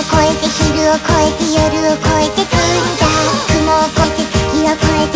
越えて昼を越えて夜を越えてくんだ雲を越えて月を越えて